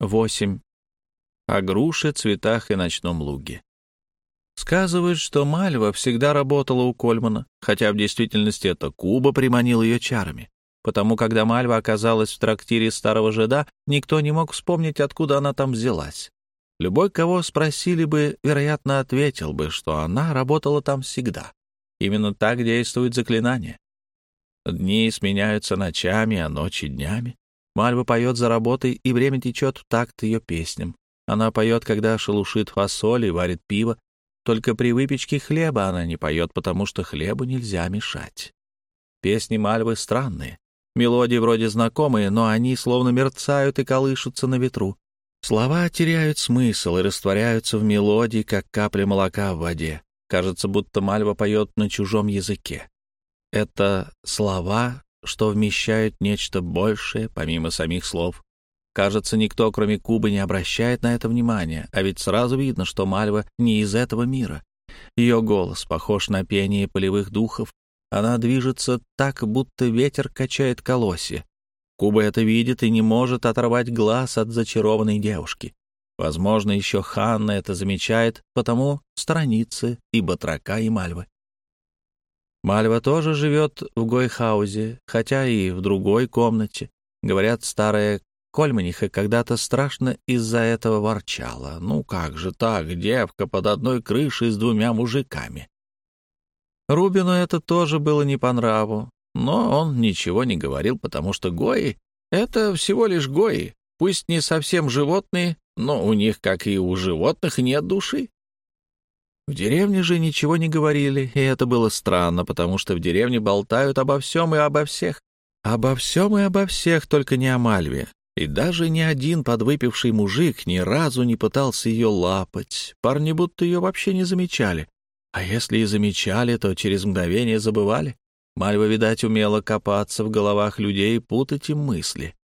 8. О груше, цветах и ночном луге. Сказывают, что Мальва всегда работала у Кольмана, хотя в действительности это Куба приманил ее чарами. Потому, когда Мальва оказалась в трактире старого жида, никто не мог вспомнить, откуда она там взялась. Любой, кого спросили бы, вероятно, ответил бы, что она работала там всегда. Именно так действует заклинание. Дни сменяются ночами, а ночи — днями. Мальва поет за работой, и время течет в такт ее песням. Она поет, когда шелушит фасоль и варит пиво. Только при выпечке хлеба она не поет, потому что хлебу нельзя мешать. Песни Мальвы странные. Мелодии вроде знакомые, но они словно мерцают и колышутся на ветру. Слова теряют смысл и растворяются в мелодии, как капли молока в воде. Кажется, будто Мальва поет на чужом языке. Это слова, что вмещают нечто большее, помимо самих слов. Кажется, никто, кроме Кубы, не обращает на это внимания, а ведь сразу видно, что Мальва не из этого мира. Ее голос похож на пение полевых духов. Она движется так, будто ветер качает колосья. Куба это видит и не может оторвать глаз от зачарованной девушки. Возможно, еще Ханна это замечает, потому сторонится и Батрака, и Мальвы. Мальва тоже живет в Гойхаузе, хотя и в другой комнате. Говорят, старая Кольманиха когда-то страшно из-за этого ворчала. Ну как же так, девка под одной крышей с двумя мужиками? Рубину это тоже было не по нраву, но он ничего не говорил, потому что Гои — это всего лишь Гои, пусть не совсем животные, но у них, как и у животных, нет души. В деревне же ничего не говорили, и это было странно, потому что в деревне болтают обо всем и обо всех. Обо всем и обо всех, только не о Мальве. И даже ни один подвыпивший мужик ни разу не пытался ее лапать. Парни будто ее вообще не замечали. А если и замечали, то через мгновение забывали. Мальва, видать, умела копаться в головах людей и путать им мысли.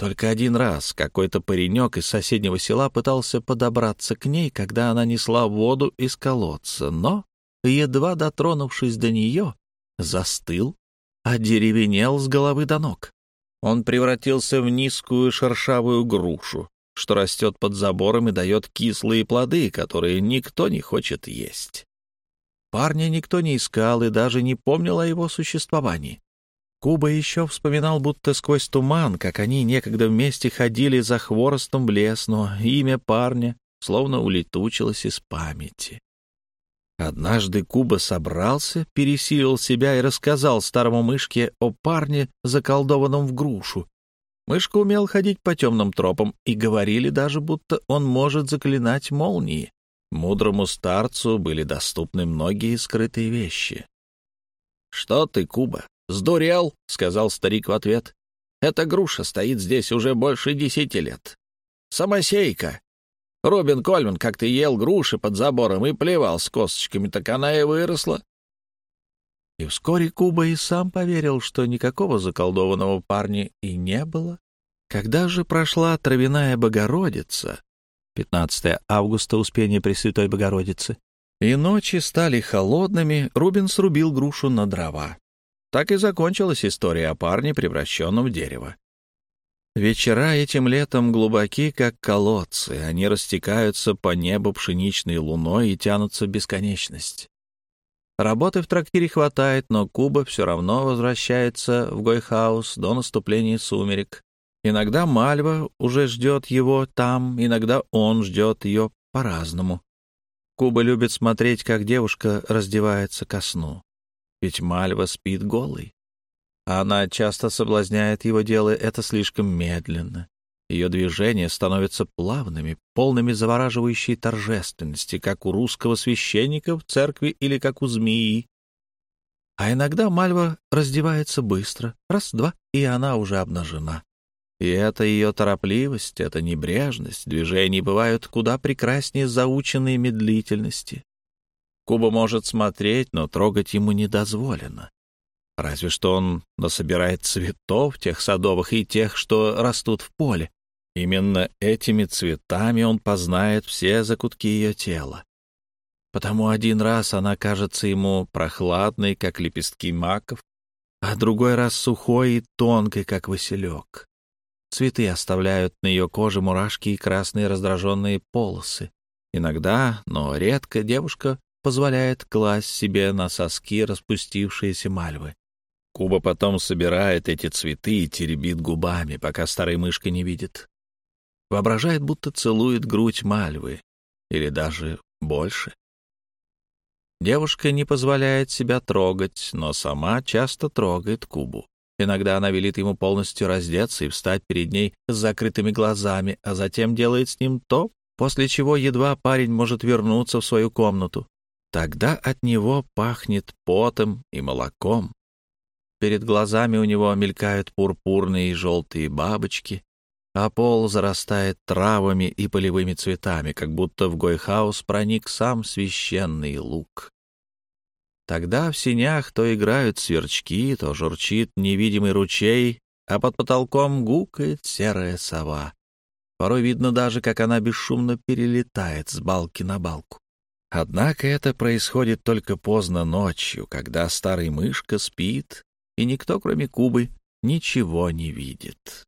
Только один раз какой-то паренек из соседнего села пытался подобраться к ней, когда она несла воду из колодца, но, едва дотронувшись до нее, застыл, одеревенел с головы до ног. Он превратился в низкую шершавую грушу, что растет под забором и дает кислые плоды, которые никто не хочет есть. Парня никто не искал и даже не помнил о его существовании. Куба еще вспоминал, будто сквозь туман, как они некогда вместе ходили за хворостом в лес, но имя парня словно улетучилось из памяти. Однажды Куба собрался, пересилил себя и рассказал старому мышке о парне, заколдованном в грушу. Мышка умел ходить по темным тропам, и говорили даже, будто он может заклинать молнии. Мудрому старцу были доступны многие скрытые вещи. «Что ты, Куба, «Сдурел», — сказал старик в ответ. «Эта груша стоит здесь уже больше десяти лет. Самосейка. Робин Кольман как-то ел груши под забором и плевал с косточками, так она и выросла». И вскоре Куба и сам поверил, что никакого заколдованного парня и не было. Когда же прошла травяная Богородица, 15 августа Успение Пресвятой Богородицы, и ночи стали холодными, Рубин срубил грушу на дрова. Так и закончилась история о парне, превращенном в дерево. Вечера этим летом глубоки, как колодцы, они растекаются по небу пшеничной луной и тянутся в бесконечность. Работы в трактире хватает, но Куба все равно возвращается в Гойхаус до наступления сумерек. Иногда Мальва уже ждет его там, иногда он ждет ее по-разному. Куба любит смотреть, как девушка раздевается ко сну ведь Мальва спит голой. Она часто соблазняет его, делая это слишком медленно. Ее движения становятся плавными, полными завораживающей торжественности, как у русского священника в церкви или как у змеи. А иногда Мальва раздевается быстро, раз-два, и она уже обнажена. И это ее торопливость, эта небрежность, движения бывают куда прекраснее заученной медлительности. Куба может смотреть, но трогать ему не дозволено. Разве что он насобирает цветов, тех садовых и тех, что растут в поле. Именно этими цветами он познает все закутки ее тела. Потому один раз она кажется ему прохладной, как лепестки маков, а другой раз сухой и тонкой, как василек. Цветы оставляют на ее коже мурашки и красные раздраженные полосы. Иногда, но редко, девушка позволяет класть себе на соски распустившиеся мальвы. Куба потом собирает эти цветы и теребит губами, пока старая мышка не видит. Воображает, будто целует грудь мальвы, или даже больше. Девушка не позволяет себя трогать, но сама часто трогает Кубу. Иногда она велит ему полностью раздеться и встать перед ней с закрытыми глазами, а затем делает с ним то, после чего едва парень может вернуться в свою комнату. Тогда от него пахнет потом и молоком. Перед глазами у него мелькают пурпурные и желтые бабочки, а пол зарастает травами и полевыми цветами, как будто в Гойхаус проник сам священный лук. Тогда в синях то играют сверчки, то журчит невидимый ручей, а под потолком гукает серая сова. Порой видно даже, как она бесшумно перелетает с балки на балку. Однако это происходит только поздно ночью, когда старый мышка спит, и никто, кроме Кубы, ничего не видит.